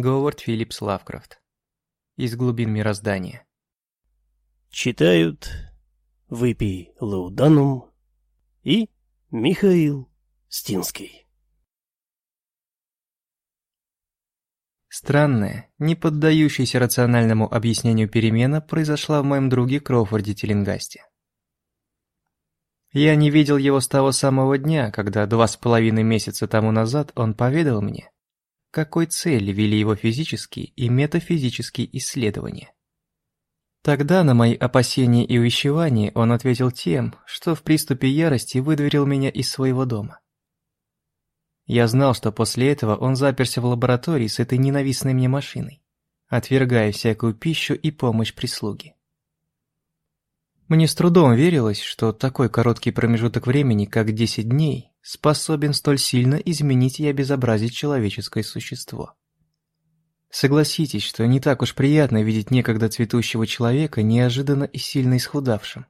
Говард Филлипс Лавкрафт. Из глубин мироздания. Читают Выпей Лауданум и Михаил Стинский. Странная, не поддающаяся рациональному объяснению перемена произошла в моем друге Кроуфорде Теленгасте. Я не видел его с того самого дня, когда два с половиной месяца тому назад он поведал мне, какой цели вели его физические и метафизические исследования. Тогда на мои опасения и увещевания он ответил тем, что в приступе ярости выдворил меня из своего дома. Я знал, что после этого он заперся в лаборатории с этой ненавистной мне машиной, отвергая всякую пищу и помощь прислуги. Мне с трудом верилось, что такой короткий промежуток времени, как 10 дней, способен столь сильно изменить и обезобразить человеческое существо. Согласитесь, что не так уж приятно видеть некогда цветущего человека неожиданно и сильно исхудавшим.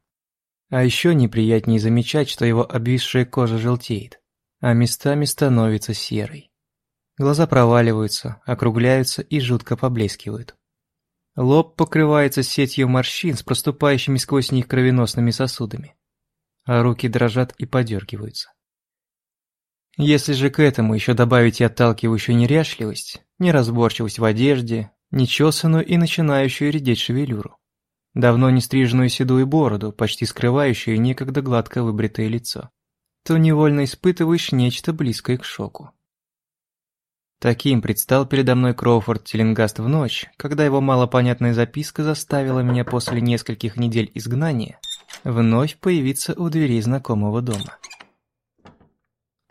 А еще неприятнее замечать, что его обвисшая кожа желтеет, а местами становится серой. Глаза проваливаются, округляются и жутко поблескивают. Лоб покрывается сетью морщин с проступающими сквозь них кровеносными сосудами, а руки дрожат и подергиваются. Если же к этому еще добавить и отталкивающую неряшливость, неразборчивость в одежде, нечесанную и начинающую редеть шевелюру, давно не стриженную седую бороду, почти скрывающую некогда гладко выбритое лицо, то невольно испытываешь нечто близкое к шоку. Таким предстал передо мной Кроуфорд Теленгаст в ночь, когда его малопонятная записка заставила меня после нескольких недель изгнания вновь появиться у дверей знакомого дома.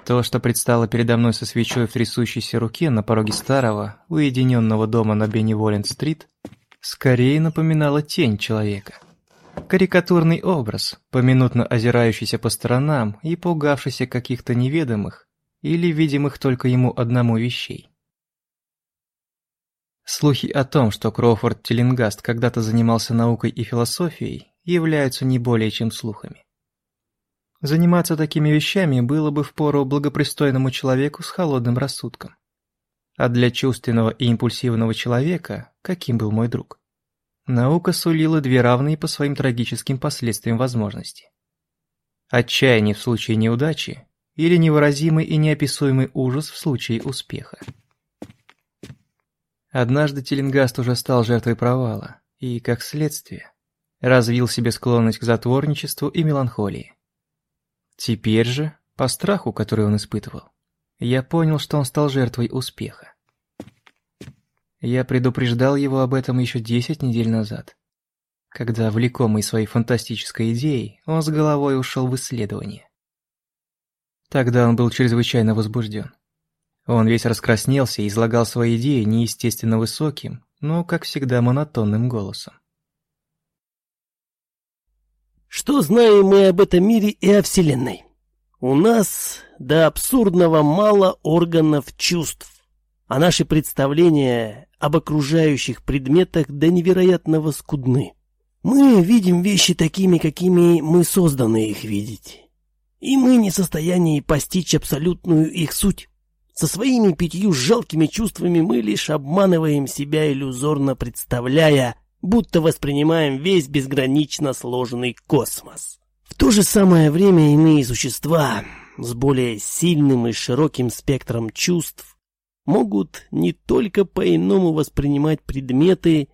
То, что предстало передо мной со свечой в трясущейся руке на пороге старого, уединенного дома на Бенниволент-стрит, скорее напоминало тень человека. Карикатурный образ, поминутно озирающийся по сторонам и пугавшийся каких-то неведомых, или видимых только ему одному вещей. Слухи о том, что Кроуфорд Теллингаст когда-то занимался наукой и философией, являются не более чем слухами. Заниматься такими вещами было бы впору благопристойному человеку с холодным рассудком. А для чувственного и импульсивного человека, каким был мой друг, наука сулила две равные по своим трагическим последствиям возможности. Отчаяние в случае неудачи или невыразимый и неописуемый ужас в случае успеха. Однажды Теленгаст уже стал жертвой провала и, как следствие, развил себе склонность к затворничеству и меланхолии. Теперь же, по страху, который он испытывал, я понял, что он стал жертвой успеха. Я предупреждал его об этом еще десять недель назад, когда, влекомый своей фантастической идеей, он с головой ушел в исследование. Тогда он был чрезвычайно возбужден. Он весь раскраснелся и излагал свои идеи неестественно высоким, но, как всегда, монотонным голосом. Что знаем мы об этом мире и о Вселенной? У нас до абсурдного мало органов чувств, а наши представления об окружающих предметах до невероятного скудны. Мы видим вещи такими, какими мы созданы их видеть. И мы не в состоянии постичь абсолютную их суть. Со своими пятью жалкими чувствами мы лишь обманываем себя иллюзорно представляя, будто воспринимаем весь безгранично сложный космос. В то же самое время иные существа с более сильным и широким спектром чувств могут не только по-иному воспринимать предметы,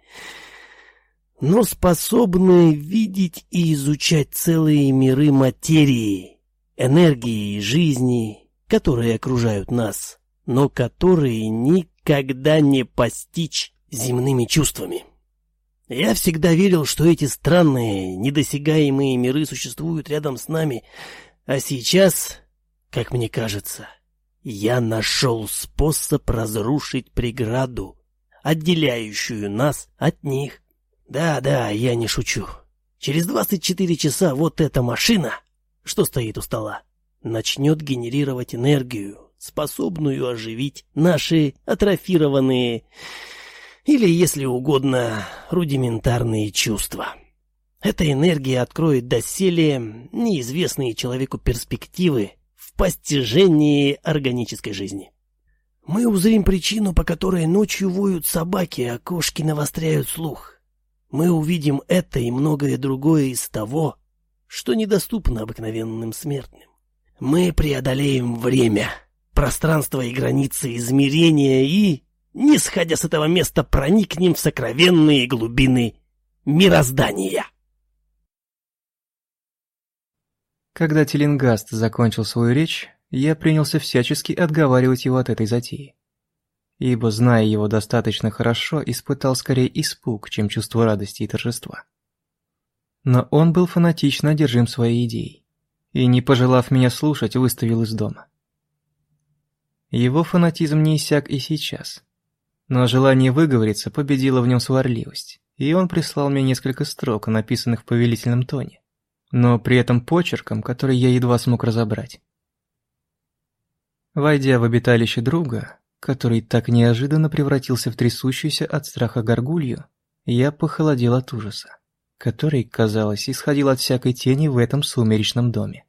но способны видеть и изучать целые миры материи, энергии и жизни, которые окружают нас, но которые никогда не постичь земными чувствами. Я всегда верил, что эти странные, недосягаемые миры существуют рядом с нами, а сейчас, как мне кажется, я нашел способ разрушить преграду, отделяющую нас от них. Да-да, я не шучу. Через 24 часа вот эта машина что стоит у стола, начнет генерировать энергию, способную оживить наши атрофированные или, если угодно, рудиментарные чувства. Эта энергия откроет доселе неизвестные человеку перспективы в постижении органической жизни. мы узрим причину, по которой ночью воют собаки, а кошки навостряют слух. Мы увидим это и многое другое из того, что недоступно обыкновенным смертным. Мы преодолеем время, пространство и границы измерения и, не сходя с этого места, проникнем в сокровенные глубины мироздания. Когда Теленгаст закончил свою речь, я принялся всячески отговаривать его от этой затеи. Ибо, зная его достаточно хорошо, испытал скорее испуг, чем чувство радости и торжества. Но он был фанатично одержим своей идеей, и, не пожелав меня слушать, выставил из дома. Его фанатизм не иссяк и сейчас, но желание выговориться победило в нем сварливость, и он прислал мне несколько строк, написанных в повелительном тоне, но при этом почерком, который я едва смог разобрать. Войдя в обиталище друга, который так неожиданно превратился в трясущуюся от страха горгулью, я похолодел от ужаса, который, казалось, исходил от всякой тени в этом сумеречном доме.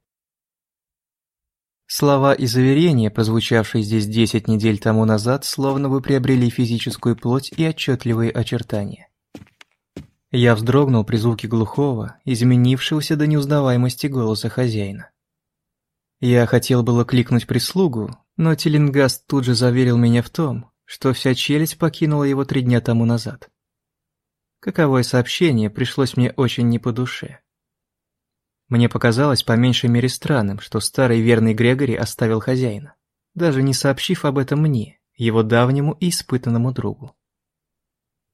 Слова и заверения, прозвучавшие здесь десять недель тому назад, словно бы приобрели физическую плоть и отчетливые очертания. Я вздрогнул при звуке глухого, изменившегося до неузнаваемости голоса хозяина. Я хотел было кликнуть прислугу, но Теленгаст тут же заверил меня в том, что вся челюсть покинула его три дня тому назад. Каковое сообщение пришлось мне очень не по душе. Мне показалось по меньшей мере странным, что старый верный Грегори оставил хозяина, даже не сообщив об этом мне, его давнему и испытанному другу.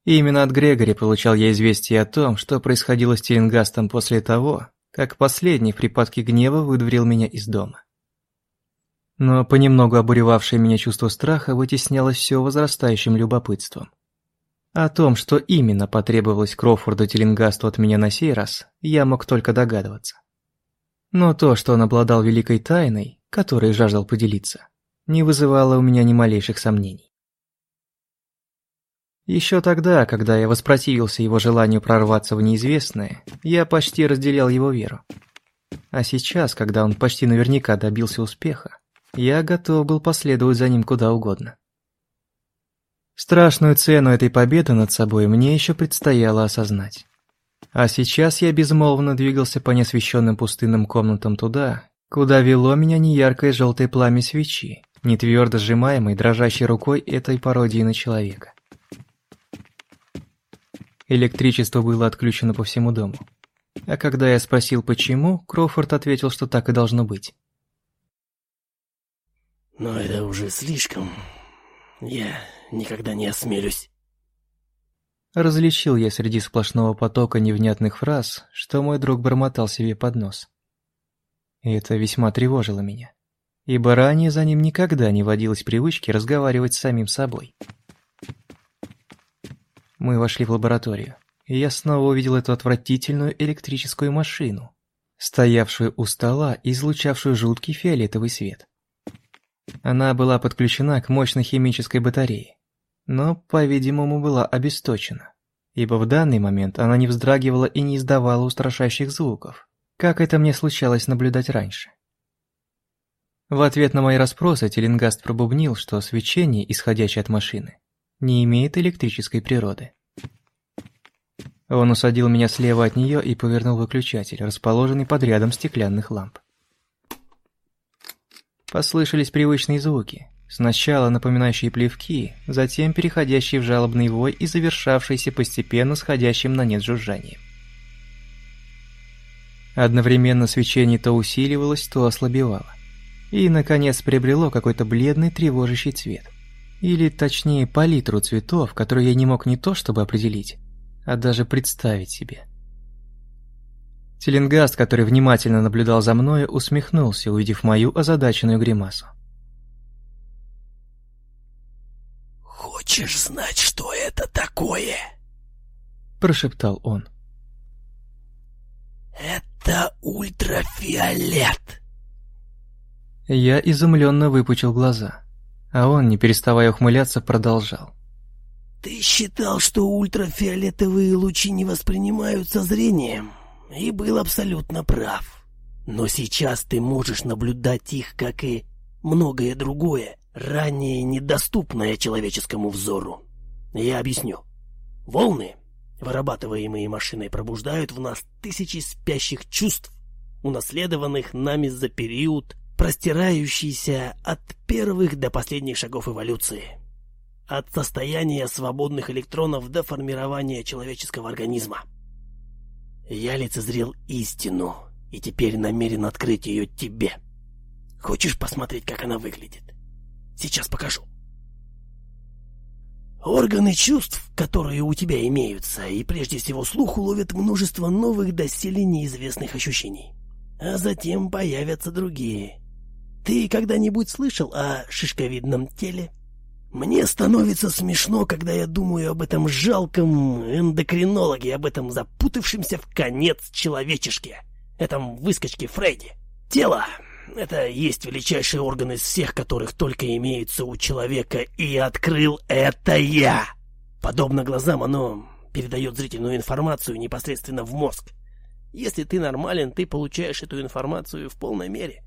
И именно от Грегори получал я известие о том, что происходило с Теленгастом после того, как последний в припадке гнева выдворил меня из дома. Но понемногу обуревавшее меня чувство страха вытеснялось все возрастающим любопытством. О том, что именно потребовалось Крофорду Теленгасту от меня на сей раз, я мог только догадываться. Но то, что он обладал великой тайной, которой жаждал поделиться, не вызывало у меня ни малейших сомнений. Еще тогда, когда я воспротивился его желанию прорваться в неизвестное, я почти разделял его веру. А сейчас, когда он почти наверняка добился успеха, я готов был последовать за ним куда угодно. Страшную цену этой победы над собой мне еще предстояло осознать. А сейчас я безмолвно двигался по неосвещенным пустынным комнатам туда, куда вело меня неяркое желтое пламя свечи, не твердо сжимаемой дрожащей рукой этой пародии на человека. Электричество было отключено по всему дому. А когда я спросил, почему, Кроуфорд ответил, что так и должно быть. «Но это уже слишком. Я никогда не осмелюсь». Различил я среди сплошного потока невнятных фраз, что мой друг бормотал себе под нос. И это весьма тревожило меня, ибо ранее за ним никогда не водилось привычки разговаривать с самим собой. Мы вошли в лабораторию, и я снова увидел эту отвратительную электрическую машину, стоявшую у стола и излучавшую жуткий фиолетовый свет. Она была подключена к мощной химической батарее, но, по-видимому, была обесточена, ибо в данный момент она не вздрагивала и не издавала устрашающих звуков, как это мне случалось наблюдать раньше. В ответ на мои расспросы Теленгаст пробубнил, что свечение, исходящее от машины, не имеет электрической природы. Он усадил меня слева от нее и повернул выключатель, расположенный под рядом стеклянных ламп. Послышались привычные звуки, сначала напоминающие плевки, затем переходящие в жалобный вой и завершавшиеся постепенно сходящим на нет жужжанием. Одновременно свечение то усиливалось, то ослабевало, и, наконец, приобрело какой-то бледный тревожащий цвет – или, точнее, палитру цветов, которую я не мог не то чтобы определить, а даже представить себе. Теленгаст, который внимательно наблюдал за мною, усмехнулся, увидев мою озадаченную гримасу. «Хочешь знать, что это такое?» Прошептал он. «Это ультрафиолет!» Я изумленно выпучил глаза. А он, не переставая ухмыляться, продолжал. «Ты считал, что ультрафиолетовые лучи не воспринимаются зрением, и был абсолютно прав. Но сейчас ты можешь наблюдать их, как и многое другое, ранее недоступное человеческому взору. Я объясню. Волны, вырабатываемые машиной, пробуждают в нас тысячи спящих чувств, унаследованных нами за период, простирающийся от первых до последних шагов эволюции. От состояния свободных электронов до формирования человеческого организма. Я лицезрел истину и теперь намерен открыть ее тебе. Хочешь посмотреть, как она выглядит? Сейчас покажу. Органы чувств, которые у тебя имеются, и прежде всего слух уловят множество новых доселе неизвестных ощущений. А затем появятся другие. Ты когда-нибудь слышал о шишковидном теле? Мне становится смешно, когда я думаю об этом жалком эндокринологе, об этом запутавшемся в конец человечешке, этом выскочке Фредди. Тело это есть величайший орган из всех, которых только имеются у человека, и открыл это я. Подобно глазам оно передает зрительную информацию непосредственно в мозг. Если ты нормален, ты получаешь эту информацию в полной мере.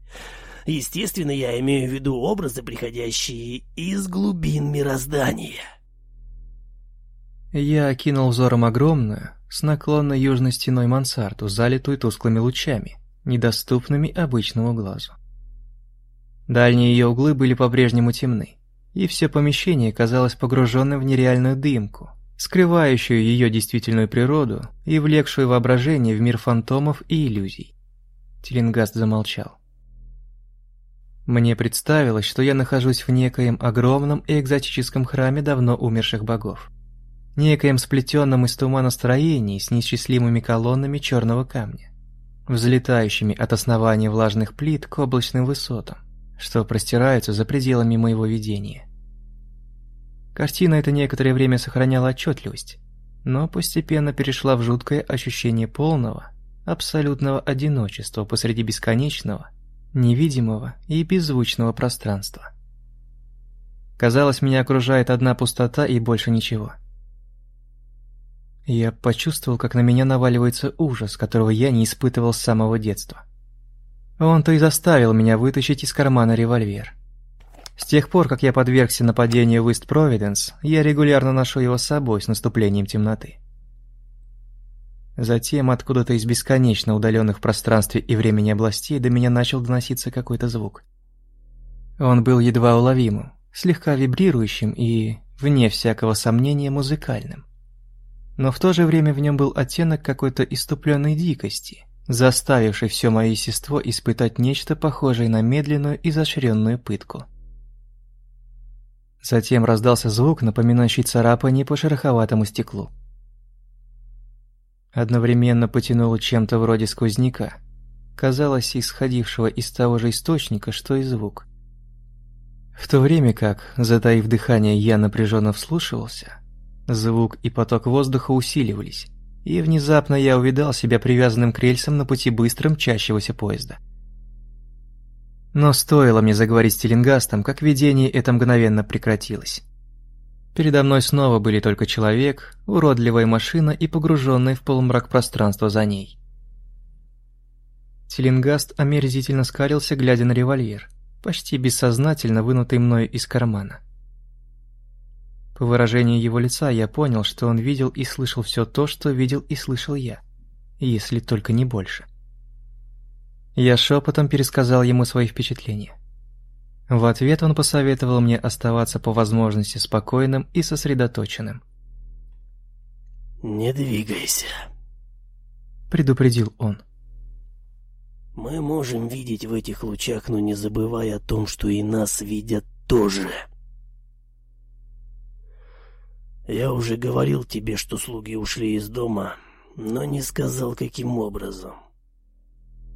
Естественно, я имею в виду образы, приходящие из глубин мироздания. Я окинул взором огромную, с наклонной южной стеной мансарду, залитую тусклыми лучами недоступными обычному глазу. Дальние ее углы были по-прежнему темны, и все помещение казалось погруженным в нереальную дымку, скрывающую ее действительную природу и влекшую воображение в мир фантомов и иллюзий. Теленгаст замолчал. Мне представилось, что я нахожусь в некоем огромном и экзотическом храме давно умерших богов. Некоем сплетенном из тумана строении с неисчислимыми колоннами черного камня взлетающими от основания влажных плит к облачным высотам, что простираются за пределами моего видения. Картина эта некоторое время сохраняла отчетливость, но постепенно перешла в жуткое ощущение полного, абсолютного одиночества посреди бесконечного, невидимого и беззвучного пространства. Казалось, меня окружает одна пустота и больше ничего – я почувствовал, как на меня наваливается ужас, которого я не испытывал с самого детства. Он-то и заставил меня вытащить из кармана револьвер. С тех пор, как я подвергся нападению в Ист-Провиденс, я регулярно ношу его с собой с наступлением темноты. Затем откуда-то из бесконечно удаленных пространстве и времени областей до меня начал доноситься какой-то звук. Он был едва уловимым, слегка вибрирующим и, вне всякого сомнения, музыкальным но в то же время в нем был оттенок какой-то иступленной дикости, заставивший все мое естество испытать нечто похожее на медленную изощренную пытку. Затем раздался звук, напоминающий царапание по шероховатому стеклу. Одновременно потянуло чем-то вроде сквозняка, казалось, исходившего из того же источника, что и звук. В то время как, затаив дыхание, я напряженно вслушивался, Звук и поток воздуха усиливались, и внезапно я увидал себя привязанным к рельсам на пути быстро мчащегося поезда. Но стоило мне заговорить с Теленгастом, как видение это мгновенно прекратилось. Передо мной снова были только человек, уродливая машина и погруженное в полумрак пространство за ней. Теленгаст омерзительно скалился, глядя на револьвер, почти бессознательно вынутый мною из кармана. По выражению его лица я понял, что он видел и слышал все то, что видел и слышал я, если только не больше. Я шепотом пересказал ему свои впечатления. В ответ он посоветовал мне оставаться по возможности спокойным и сосредоточенным. «Не двигайся», — предупредил он. «Мы можем видеть в этих лучах, но не забывай о том, что и нас видят тоже». Я уже говорил тебе, что слуги ушли из дома, но не сказал, каким образом.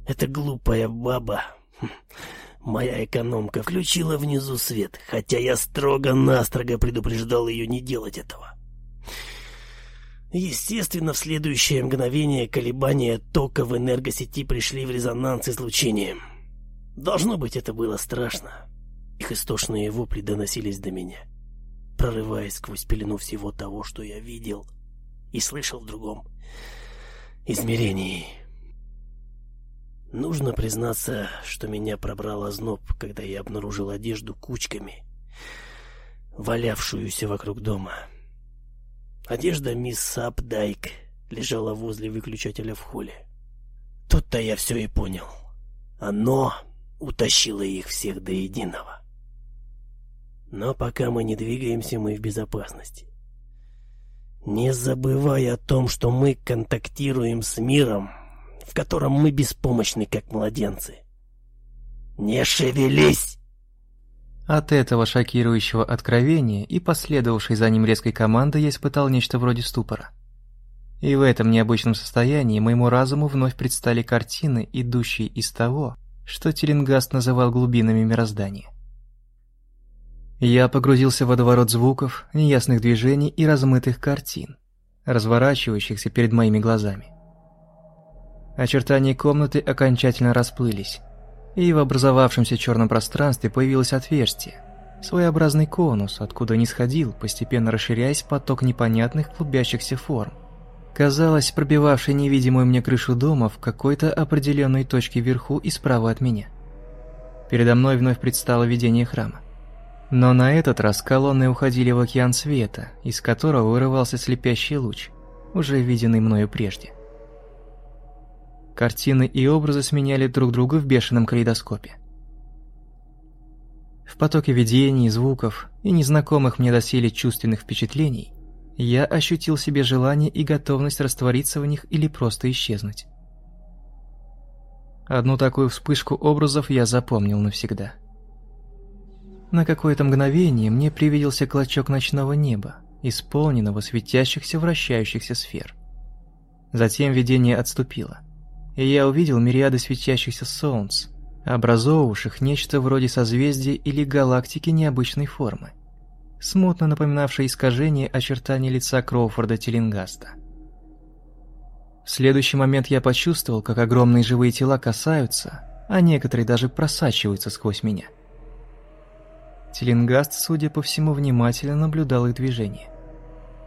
Эта глупая баба, хм, моя экономка, включила внизу свет, хотя я строго-настрого предупреждал ее не делать этого. Естественно, в следующее мгновение колебания тока в энергосети пришли в резонанс излучением. Должно быть, это было страшно. Их истошные вопли доносились до меня прорываясь сквозь пелену всего того, что я видел и слышал в другом измерении. Нужно признаться, что меня пробрал озноб, когда я обнаружил одежду кучками, валявшуюся вокруг дома. Одежда мисс Сапдайк лежала возле выключателя в холле. Тут-то я все и понял. Оно утащило их всех до единого. Но пока мы не двигаемся, мы в безопасности. Не забывай о том, что мы контактируем с миром, в котором мы беспомощны, как младенцы. Не шевелись! От этого шокирующего откровения и последовавшей за ним резкой команды я испытал нечто вроде ступора. И в этом необычном состоянии моему разуму вновь предстали картины, идущие из того, что Теленгаст называл глубинами мироздания. Я погрузился в водоворот звуков, неясных движений и размытых картин, разворачивающихся перед моими глазами. Очертания комнаты окончательно расплылись, и в образовавшемся черном пространстве появилось отверстие, своеобразный конус, откуда не сходил, постепенно расширяясь поток непонятных клубящихся форм. Казалось, пробивавший невидимую мне крышу дома в какой-то определенной точке вверху и справа от меня. Передо мной вновь предстало видение храма. Но на этот раз колонны уходили в океан света, из которого вырывался слепящий луч, уже виденный мною прежде. Картины и образы сменяли друг друга в бешеном калейдоскопе. В потоке видений, звуков и незнакомых мне доселе чувственных впечатлений я ощутил себе желание и готовность раствориться в них или просто исчезнуть. Одну такую вспышку образов я запомнил навсегда. На какое-то мгновение мне привиделся клочок ночного неба, исполненного светящихся вращающихся сфер. Затем видение отступило – и я увидел мириады светящихся солнц, образовавших нечто вроде созвездия или галактики необычной формы, смутно напоминавшее искажение очертаний лица Кроуфорда Теллингаста. В следующий момент я почувствовал, как огромные живые тела касаются, а некоторые даже просачиваются сквозь меня. Теллингаст, судя по всему, внимательно наблюдал их движение.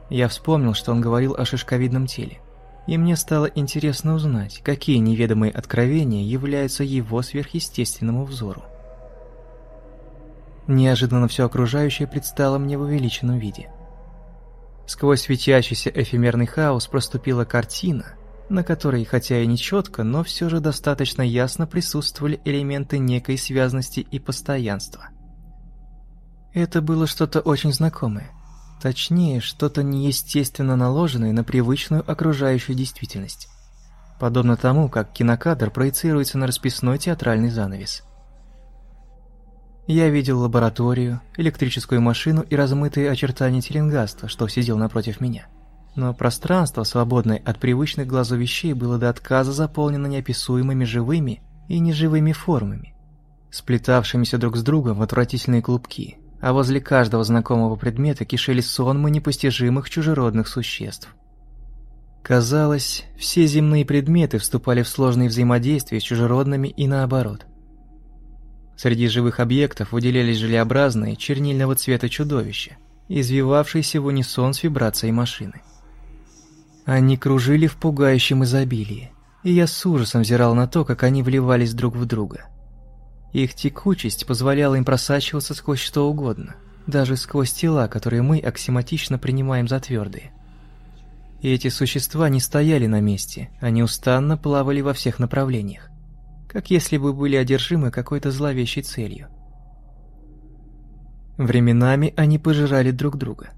Я вспомнил, что он говорил о шишковидном теле и мне стало интересно узнать, какие неведомые откровения являются его сверхъестественному взору. Неожиданно все окружающее предстало мне в увеличенном виде. Сквозь светящийся эфемерный хаос проступила картина, на которой, хотя и не четко, но все же достаточно ясно присутствовали элементы некой связности и постоянства. Это было что-то очень знакомое – Точнее, что-то неестественно наложенное на привычную окружающую действительность. Подобно тому, как кинокадр проецируется на расписной театральный занавес. Я видел лабораторию, электрическую машину и размытые очертания теленгаста, что сидел напротив меня. Но пространство, свободное от привычных глазу вещей, было до отказа заполнено неописуемыми живыми и неживыми формами, сплетавшимися друг с другом в отвратительные клубки, а возле каждого знакомого предмета кишели сонмы непостижимых чужеродных существ. Казалось, все земные предметы вступали в сложные взаимодействия с чужеродными и наоборот. Среди живых объектов выделялись желеобразные, чернильного цвета чудовища, извивавшиеся в унисон с вибрацией машины. Они кружили в пугающем изобилии, и я с ужасом взирал на то, как они вливались друг в друга – их текучесть позволяла им просачиваться сквозь что угодно, даже сквозь тела, которые мы аксиматично принимаем за твердые. И эти существа не стояли на месте, они устанно плавали во всех направлениях, как если бы были одержимы какой-то зловещей целью. Временами они пожирали друг друга.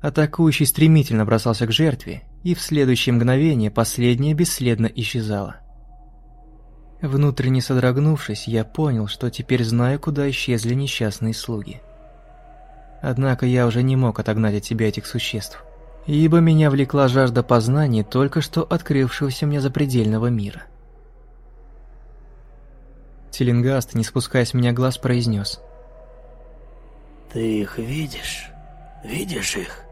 Атакующий стремительно бросался к жертве, и в следующее мгновение последняя бесследно исчезала. Внутренне содрогнувшись, я понял, что теперь знаю, куда исчезли несчастные слуги. Однако я уже не мог отогнать от себя этих существ, ибо меня влекла жажда познания только что открывшегося мне запредельного мира. Теленгаст, не спуская с меня глаз, произнес. «Ты их видишь? Видишь их?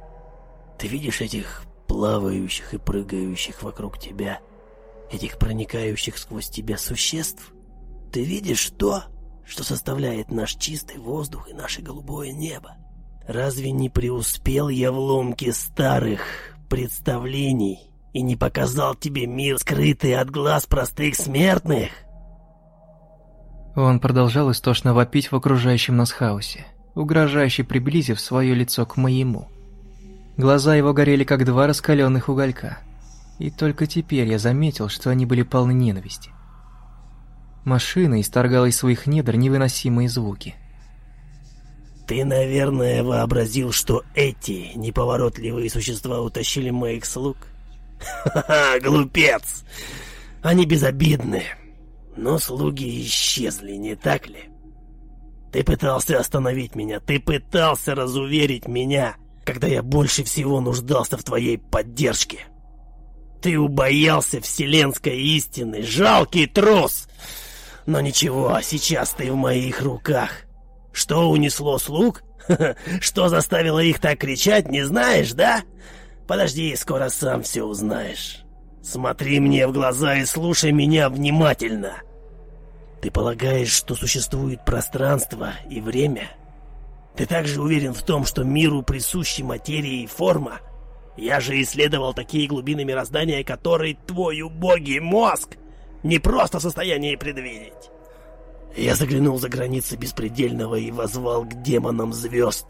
Ты видишь этих плавающих и прыгающих вокруг тебя?» Этих проникающих сквозь тебя существ? Ты видишь то, что составляет наш чистый воздух и наше голубое небо? Разве не преуспел я в ломке старых представлений и не показал тебе мир, скрытый от глаз простых смертных? Он продолжал истошно вопить в окружающем нас хаосе. угрожающе приблизив свое лицо к моему. Глаза его горели, как два раскаленных уголька. И только теперь я заметил, что они были полны ненависти. Машина исторгала из своих недр невыносимые звуки. «Ты, наверное, вообразил, что эти неповоротливые существа утащили моих слуг?» «Ха-ха, глупец! Они безобидны, но слуги исчезли, не так ли? Ты пытался остановить меня, ты пытался разуверить меня, когда я больше всего нуждался в твоей поддержке. Ты убоялся вселенской истины, жалкий трус!» Но ничего, сейчас ты в моих руках. Что унесло слуг? Что заставило их так кричать, не знаешь, да? Подожди, скоро сам все узнаешь. Смотри мне в глаза и слушай меня внимательно. Ты полагаешь, что существует пространство и время? Ты также уверен в том, что миру присущи материя и форма? Я же исследовал такие глубины мироздания, которые твой убогий мозг не просто в состоянии предвидеть. Я заглянул за границы беспредельного и возвал к демонам звезд.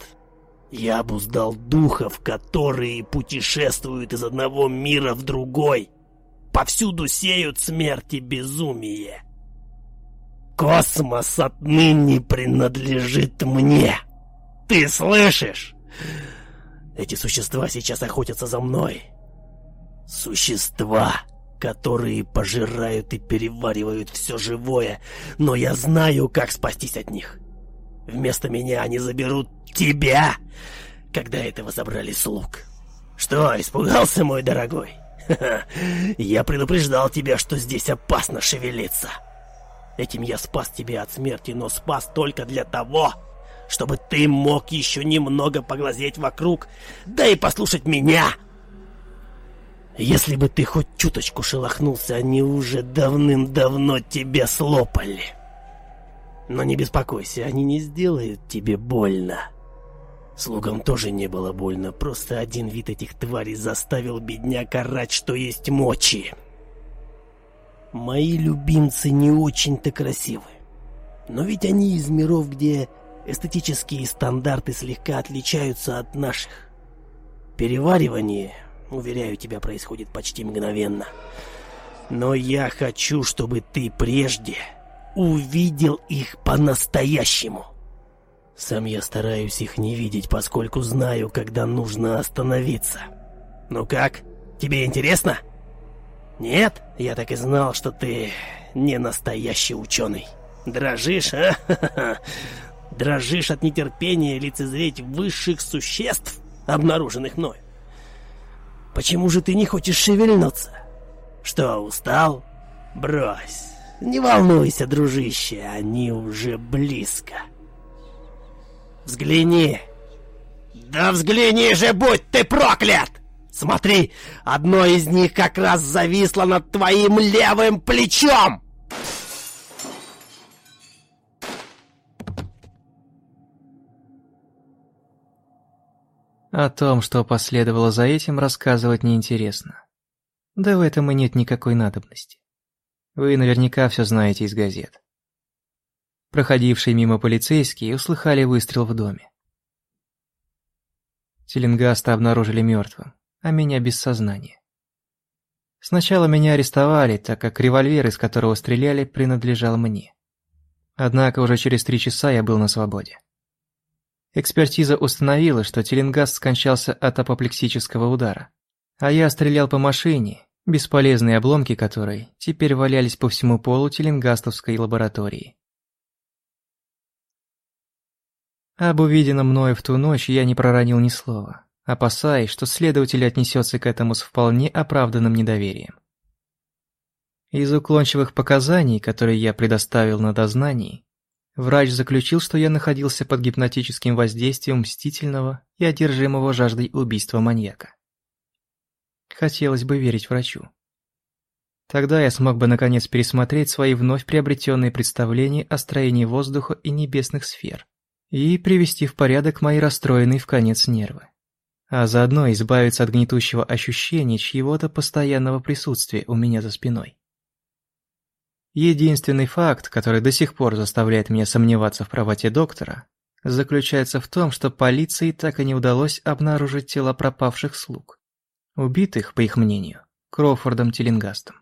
Я обуздал духов, которые путешествуют из одного мира в другой. Повсюду сеют смерть и безумие. Космос отныне принадлежит мне. Ты слышишь? Эти существа сейчас охотятся за мной. Существа которые пожирают и переваривают все живое, но я знаю, как спастись от них. Вместо меня они заберут тебя, когда этого забрали слуг. Что, испугался, мой дорогой? Я предупреждал тебя, что здесь опасно шевелиться. Этим я спас тебя от смерти, но спас только для того, чтобы ты мог еще немного поглазеть вокруг, да и послушать меня, если бы ты хоть чуточку шелохнулся, они уже давным-давно тебя слопали. Но не беспокойся, они не сделают тебе больно. Слугам тоже не было больно, просто один вид этих тварей заставил бедняк орать, что есть мочи. Мои любимцы не очень-то красивы. Но ведь они из миров, где эстетические стандарты слегка отличаются от наших. Переваривание Уверяю тебя, происходит почти мгновенно. Но я хочу, чтобы ты прежде увидел их по-настоящему. Сам я стараюсь их не видеть, поскольку знаю, когда нужно остановиться. Ну как, тебе интересно? Нет? Я так и знал, что ты не настоящий ученый. Дрожишь, а? Дрожишь от нетерпения лицезреть высших существ, обнаруженных мною. Почему же ты не хочешь шевельнуться? Что, устал? Брось. Не волнуйся, дружище, они уже близко. Взгляни. Да взгляни же, будь ты проклят! Смотри, одно из них как раз зависло над твоим левым плечом! О том, что последовало за этим, рассказывать неинтересно. Да в этом и нет никакой надобности. Вы наверняка все знаете из газет. Проходившие мимо полицейские услыхали выстрел в доме. Теленгаста обнаружили мертвым, а меня без сознания. Сначала меня арестовали, так как револьвер, из которого стреляли, принадлежал мне. Однако уже через три часа я был на свободе. Экспертиза установила, что Теленгаст скончался от апоплексического удара. А я стрелял по машине, бесполезные обломки которой теперь валялись по всему полу Теленгастовской лаборатории. Об увиденном мною в ту ночь я не проронил ни слова, опасаясь, что следователь отнесется к этому с вполне оправданным недоверием. Из уклончивых показаний, которые я предоставил на дознании, Врач заключил, что я находился под гипнотическим воздействием мстительного и одержимого жаждой убийства маньяка. Хотелось бы верить врачу. Тогда я смог бы наконец пересмотреть свои вновь приобретенные представления о строении воздуха и небесных сфер и привести в порядок мои расстроенные в конец нервы. А заодно избавиться от гнетущего ощущения чьего-то постоянного присутствия у меня за спиной. Единственный факт, который до сих пор заставляет меня сомневаться в правоте доктора, заключается в том, что полиции так и не удалось обнаружить тела пропавших слуг, убитых, по их мнению, Кроуфордом Тиллингастом.